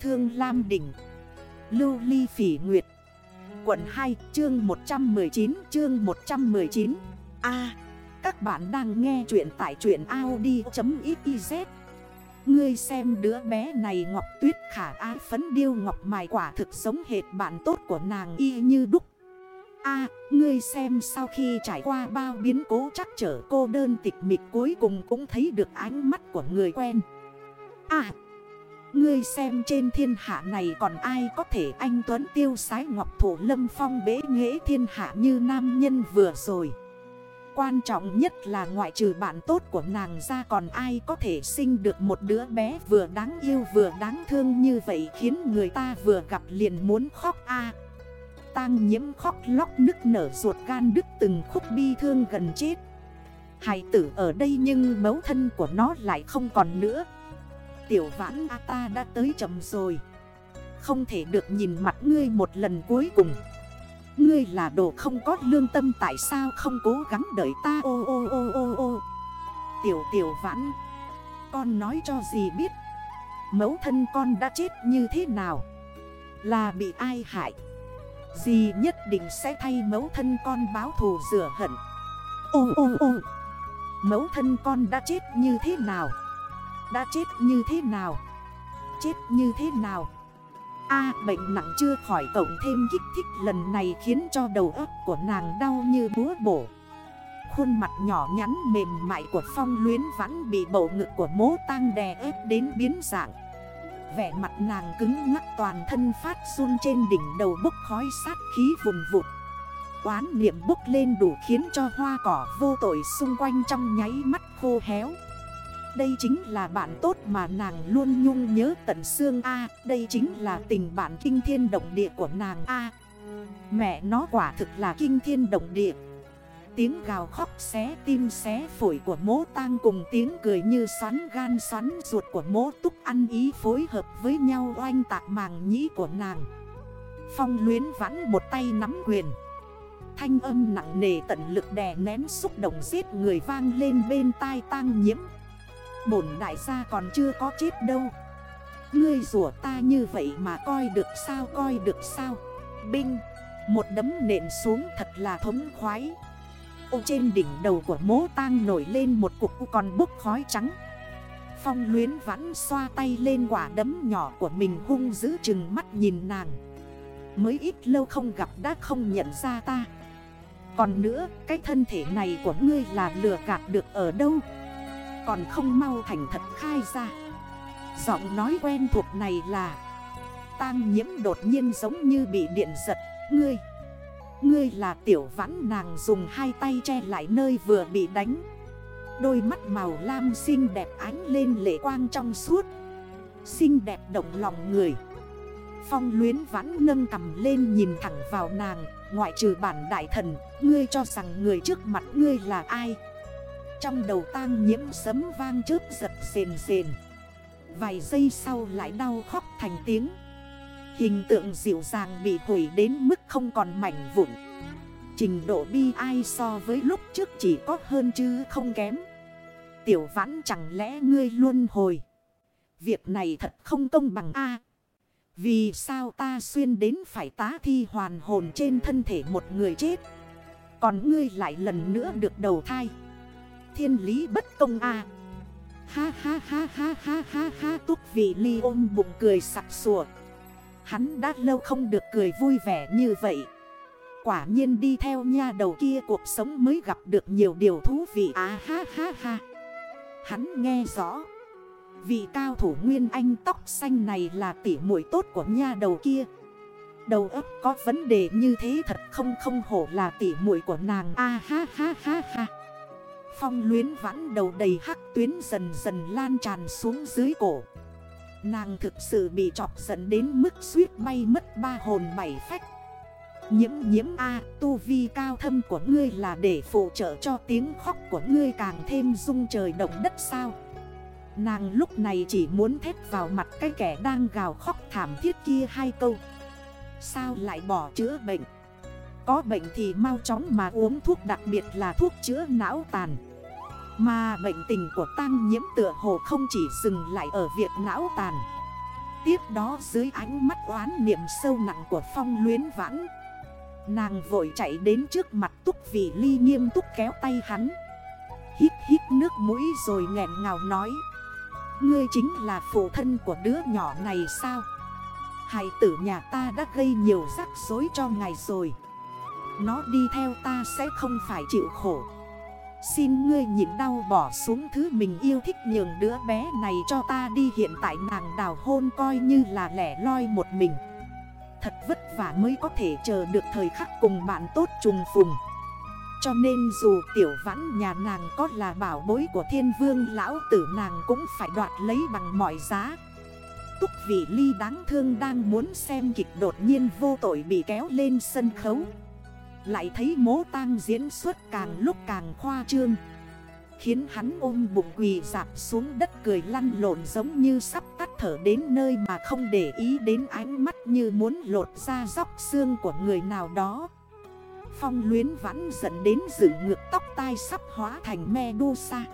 Thương Lam Đỉnh. Lưu Ly Phỉ Nguyệt. Quận 2 chương 119 chương 119 A Các bạn đang nghe chuyện tại chuyện Audi.xyz Ngươi xem đứa bé này Ngọc Tuyết khả ái phấn điêu Ngọc Mài quả thực sống hệt bạn tốt của nàng y như đúc. A, ngươi xem sau khi trải qua bao biến cố chắc trở cô đơn tịch mịch cuối cùng cũng thấy được ánh mắt của người quen. A, ngươi xem trên thiên hạ này còn ai có thể anh Tuấn tiêu sái ngọc thủ lâm phong bế nghệ thiên hạ như nam nhân vừa rồi. Quan trọng nhất là ngoại trừ bạn tốt của nàng ra còn ai có thể sinh được một đứa bé vừa đáng yêu vừa đáng thương như vậy khiến người ta vừa gặp liền muốn khóc a? Tang nhiễm khóc lóc nức nở ruột gan đứt từng khúc bi thương gần chết. Hải tử ở đây nhưng mấu thân của nó lại không còn nữa. Tiểu vãn A ta đã tới chậm rồi. Không thể được nhìn mặt ngươi một lần cuối cùng. Ngươi là đồ không có lương tâm tại sao không cố gắng đợi ta? Ô ô ô ô ô. Tiểu tiểu vãn. Con nói cho gì biết? Mẫu thân con đã chết như thế nào? Là bị ai hại? Dì nhất định sẽ thay mẫu thân con báo thù rửa hận? Ô ô ô. Mẫu thân con đã chết như thế nào? Đã chết như thế nào? Chết như thế nào? A, bệnh nặng chưa khỏi cộng thêm kích thích lần này khiến cho đầu óc của nàng đau như búa bổ. Khuôn mặt nhỏ nhắn mềm mại của phong luyến vãn bị bầu ngực của mố tang đè ép đến biến dạng. Vẻ mặt nàng cứng ngắc toàn thân phát run trên đỉnh đầu bốc khói sát khí vùng vụt. Quán niệm bốc lên đủ khiến cho hoa cỏ vô tội xung quanh trong nháy mắt khô héo. Đây chính là bạn tốt mà nàng luôn nhung nhớ tận xương A Đây chính là tình bạn kinh thiên động địa của nàng A Mẹ nó quả thực là kinh thiên động địa tiếng gào khóc xé tim xé phổi của mố tang cùng tiếng cười như xoắn gan xoắn ruột của mố túc ăn ý phối hợp với nhau oanh tạc màng nhĩ của nàng. Phong luyến vãn một tay nắm quyền. Thanh âm nặng nề tận lực đè nén xúc động giết người vang lên bên tai tang nhiễm. Bổn đại gia còn chưa có chết đâu. Ngươi rủa ta như vậy mà coi được sao coi được sao. Binh, một đấm nện xuống thật là thống khoái. Ô trên đỉnh đầu của mố tang nổi lên một cục còn bốc khói trắng Phong luyến vãn xoa tay lên quả đấm nhỏ của mình hung giữ chừng mắt nhìn nàng Mới ít lâu không gặp đã không nhận ra ta Còn nữa cái thân thể này của ngươi là lừa gạt được ở đâu còn không mau thành thật khai ra. Giọng nói quen thuộc này là, Tang nhiễm đột nhiên giống như bị điện giật. Ngươi Ngươi là tiểu vãn nàng dùng hai tay che lại nơi vừa bị đánh. Đôi mắt màu lam xinh đẹp ánh lên lệ quang trong suốt. Xinh đẹp động lòng người. Phong luyến vãn nâng cầm lên nhìn thẳng vào nàng, Ngoại trừ bản đại thần, Ngươi cho rằng người trước mặt ngươi là ai? Trong đầu tang nhiễm sấm vang chớp giật rền rền Vài giây sau lại đau khóc thành tiếng. Hình tượng dịu dàng bị hủy đến mức không còn mảnh vụn. Trình độ bi ai so với lúc trước chỉ có hơn chứ không kém. Tiểu vãn chẳng lẽ ngươi luôn hồi? Việc này thật không công bằng a. Vì sao ta xuyên đến phải tá thi hoàn hồn trên thân thể một người chết? Còn ngươi lại lần nữa được đầu thai. Thiên lý bất công a. Ha ha ha ha ha ha ha, Túc vị ly ôm bụng cười sặc sủa Hắn đã lâu không được cười vui vẻ như vậy. Quả nhiên đi theo nha đầu kia cuộc sống mới gặp được nhiều điều thú vị à ha ha ha. Hắn nghe rõ. Vị cao thủ Nguyên Anh tóc xanh này là tỉ muội tốt của nha đầu kia. Đầu óc có vấn đề như thế thật không không hổ là tỉ muội của nàng a. Ha ha ha ha. Phong luyến vãn đầu đầy hắc tuyến dần dần lan tràn xuống dưới cổ. Nàng thực sự bị chọc giận đến mức suýt bay mất ba hồn bảy phách. Nhiễm nhiễm A, tu vi cao thâm của ngươi là để phụ trợ cho tiếng khóc của ngươi càng thêm rung trời động đất sao? Nàng lúc này chỉ muốn thét vào mặt cái kẻ đang gào khóc thảm thiết kia hai câu. Sao lại bỏ chữa bệnh? Có bệnh thì mau chóng mà uống thuốc, đặc biệt là thuốc chữa não tàn mà bệnh tình của tang nhiễm tựa hồ không chỉ dừng lại ở việc não tàn. Tiếp đó dưới ánh mắt oán niệm sâu nặng của phong luyến vãn, Nàng vội chạy đến trước mặt túc vị ly nghiêm túc kéo tay hắn. Hít hít nước mũi rồi nghẹn ngào nói, Ngươi chính là phụ thân của đứa nhỏ này sao? Hải tử nhà ta đã gây nhiều rắc rối cho ngài rồi. Nó đi theo ta sẽ không phải chịu khổ. Xin ngươi nhịn đau bỏ xuống thứ mình yêu thích nhường đứa bé này cho ta đi. Hiện tại nàng đào hôn coi như là lẻ loi một mình. Thật vất vả mới có thể chờ được thời khắc cùng bạn tốt trùng phùng. Cho nên dù tiểu vãn nhà nàng có là bảo bối của thiên vương, lão tử nàng cũng phải đoạt lấy bằng mọi giá. Túc vị ly đáng thương đang muốn xem kịch đột nhiên vô tội bị kéo lên sân khấu lại thấy mố tang diễn xuất càng lúc càng khoa trương. Khiến hắn ôm bụng quỳ dạp xuống đất cười lăn lộn giống như sắp tắt thở đến nơi mà không để ý đến ánh mắt như muốn lột ra dóc xương của người nào đó. Phong luyến vãn dẫn đến dựng ngược tóc tai sắp hóa thành me đô sa.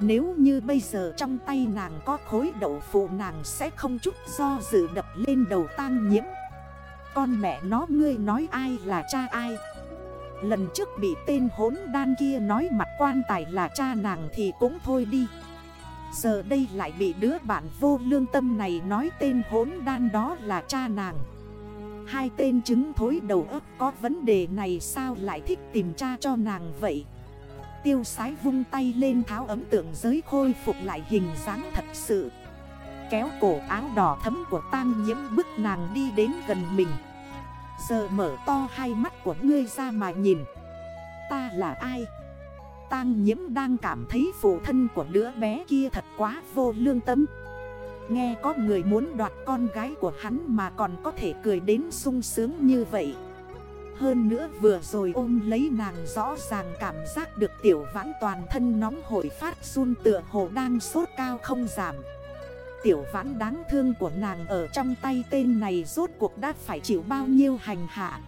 Nếu như bây giờ trong tay nàng có khối đậu phụ nàng sẽ không chút do dự đập lên đầu tang nhiễm. Con mẹ nó, ngươi nói ai là cha ai? Lần trước bị tên hốn đan kia nói mặt quan tài là cha nàng thì cũng thôi đi. Giờ đây lại bị đứa bạn vô lương tâm này nói tên hốn đan đó là cha nàng. Hai tên chứng thối đầu ấp có vấn đề này sao lại thích tìm cha cho nàng vậy? Tiêu sái vung tay lên tháo ấm tượng giới khôi phục lại hình dáng thật sự. Kéo cổ áo đỏ thấm của tang nhiễm bức nàng đi đến gần mình. Giờ mở to hai mắt của ngươi ra mà nhìn. Ta là ai? Tang nhiễm đang cảm thấy phụ thân của đứa bé kia thật quá vô lương tâm. Nghe có người muốn đoạt con gái của hắn mà còn có thể cười đến sung sướng như vậy. Hơn nữa vừa rồi ôm lấy nàng rõ ràng cảm giác được tiểu vãn toàn thân nóng hổi phát run tựa hồ đang sốt cao không giảm. Tiểu vãn đáng thương của nàng ở trong tay tên này rốt cuộc đã phải chịu bao nhiêu hành hạ.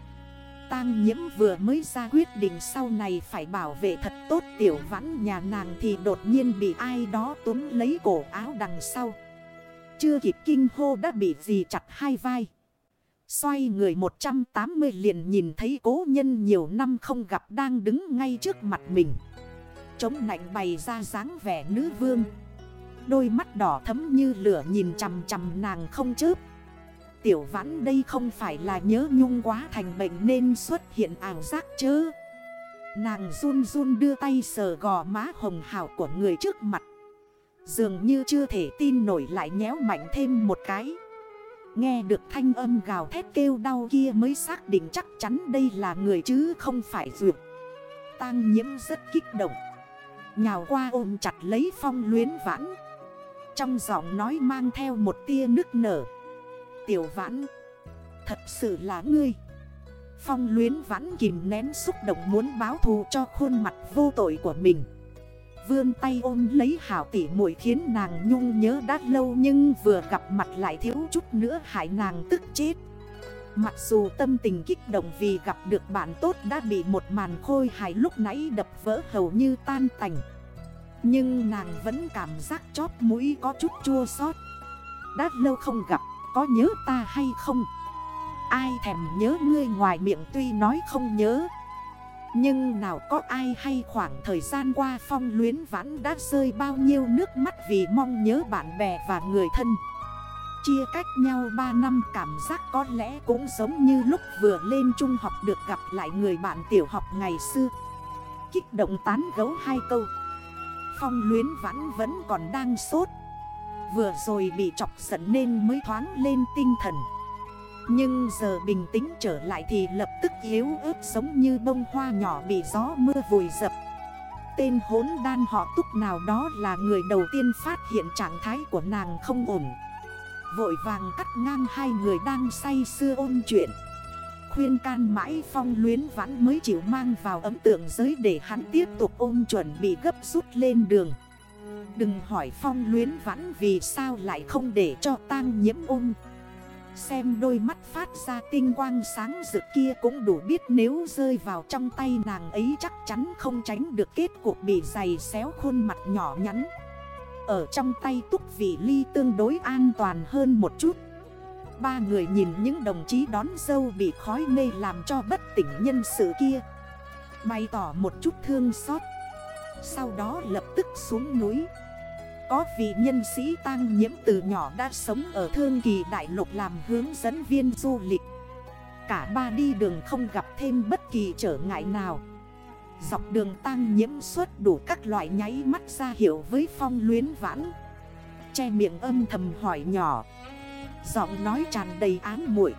Tang nhiễm vừa mới ra quyết định sau này phải bảo vệ thật tốt tiểu vãn nhà nàng thì đột nhiên bị ai đó túm lấy cổ áo đằng sau. Chưa kịp kinh hô đã bị gì chặt hai vai. Xoay người 180 liền nhìn thấy cố nhân nhiều năm không gặp đang đứng ngay trước mặt mình. Chống nạnh bày ra dáng vẻ nữ vương. Đôi mắt đỏ thấm như lửa nhìn chằm chằm nàng không chớp. Tiểu vãn đây không phải là nhớ nhung quá thành bệnh nên xuất hiện ảo giác chứ Nàng run run đưa tay sờ gò má hồng hào của người trước mặt. Dường như chưa thể tin nổi lại nhéo mạnh thêm một cái. Nghe được thanh âm gào thét kêu đau kia mới xác định chắc chắn đây là người chứ không phải dược Tang nhiễm rất kích động. Nhào qua ôm chặt lấy phong luyến vãn trong giọng nói mang theo một tia nước nở. Tiểu vãn, Thật sự là ngươi. Phong luyến vãn kìm nén xúc động muốn báo thù cho khuôn mặt vô tội của mình. Vươn tay ôm lấy hảo tỉ muội khiến nàng nhung nhớ đã lâu Nhưng vừa gặp mặt lại thiếu chút nữa hại nàng tức chết. Mặc dù tâm tình kích động vì gặp được bạn tốt đã bị một màn khôi hài lúc nãy đập vỡ hầu như tan tành nhưng nàng vẫn cảm giác chóp mũi có chút chua xót. Đã lâu không gặp, có nhớ ta hay không? Ai thèm nhớ ngươi ngoài miệng tuy nói không nhớ. Nhưng nào có ai hay khoảng thời gian qua phong luyến vãn đã rơi bao nhiêu nước mắt vì mong nhớ bạn bè và người thân. Chia cách nhau 3 năm cảm giác có lẽ cũng giống như lúc vừa lên trung học được gặp lại người bạn tiểu học ngày xưa. Kích động tán gấu hai câu. Phong luyến vãn vẫn còn đang sốt. Vừa rồi bị chọc giận nên mới thoáng lên tinh thần. Nhưng giờ bình tĩnh trở lại thì lập tức yếu ớt giống như bông hoa nhỏ bị gió mưa vùi dập. Tên hốn đan họ túc nào đó là người đầu tiên phát hiện trạng thái của nàng không ổn. Vội vàng cắt ngang hai người đang say sưa ôn chuyện. Khuyên can mãi phong luyến vãn mới chịu mang vào ấm tượng giới để hắn tiếp tục ôm chuẩn bị gấp rút lên đường. Đừng hỏi phong luyến vãn vì sao lại không để cho tang nhiễm ôm Xem đôi mắt phát ra tinh quang sáng rực kia cũng đủ biết nếu rơi vào trong tay nàng ấy chắc chắn không tránh được kết cuộc bị giày xéo khuôn mặt nhỏ nhắn. Ở trong tay túc vị ly tương đối an toàn hơn một chút. Ba người nhìn những đồng chí đón dâu bị khói mê làm cho bất tỉnh nhân sự kia. Bày tỏ một chút thương xót. Sau đó lập tức xuống núi. Có vị nhân sĩ tang nhiễm từ nhỏ đã sống ở Thương Kỳ Đại Lục làm hướng dẫn viên du lịch. Cả ba đi đường không gặp thêm bất kỳ trở ngại nào. Dọc đường tang nhiễm suốt đủ các loại nháy mắt ra hiểu với phong luyến vãn. Che miệng âm thầm hỏi nhỏ. Giọng nói tràn đầy ám muội.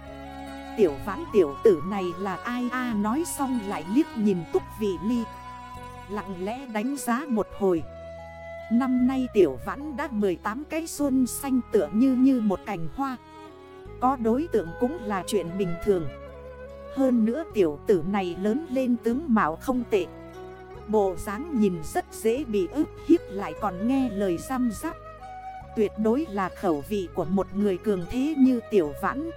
Tiểu vãn tiểu tử này là ai? A, nói xong lại liếc nhìn túc vị ly. Lặng lẽ đánh giá một hồi. Năm nay tiểu vãn đã 18 cái xuân xanh tựa như như một cành hoa. Có đối tượng cũng là chuyện bình thường. Hơn nữa tiểu tử này lớn lên tướng mạo không tệ. Bộ dáng nhìn rất dễ bị ức hiếp lại còn nghe lời giam giáp. Tuyệt đối là khẩu vị của một người cường thế như tiểu vãn.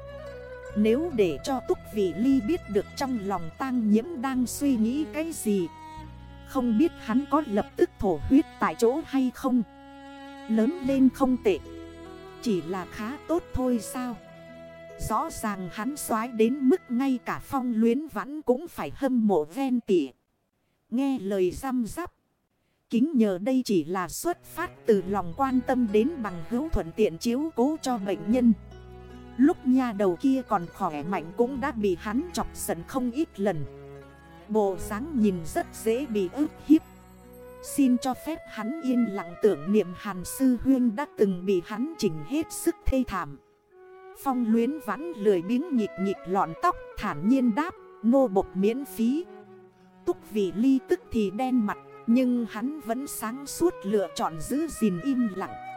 Nếu để cho Túc Vị Ly biết được trong lòng tang nhiễm đang suy nghĩ cái gì, Không biết hắn có lập tức thổ huyết tại chỗ hay không. Lớn lên không tệ, Chỉ là khá tốt thôi sao? Rõ ràng hắn xoái đến mức ngay cả phong luyến vãn cũng phải hâm mộ ven tỉa Nghe lời răm rắp Kính nhờ đây chỉ là xuất phát từ lòng quan tâm đến bằng hữu thuận tiện chiếu cố cho bệnh nhân. Lúc nha đầu kia còn khỏe mạnh cũng đã bị hắn chọc giận không ít lần. Bộ dáng nhìn rất dễ bị ức hiếp. Xin cho phép hắn yên lặng tưởng niệm Hàn Sư Huyên đã từng bị hắn chỉnh hết sức thê thảm. Phong luyến vãn lười biếng nhịp nhịp lọn tóc, thản nhiên đáp, Nô bộc miễn phí. Túc vì ly tức thì đen mặt nhưng hắn vẫn sáng suốt lựa chọn giữ gìn im lặng.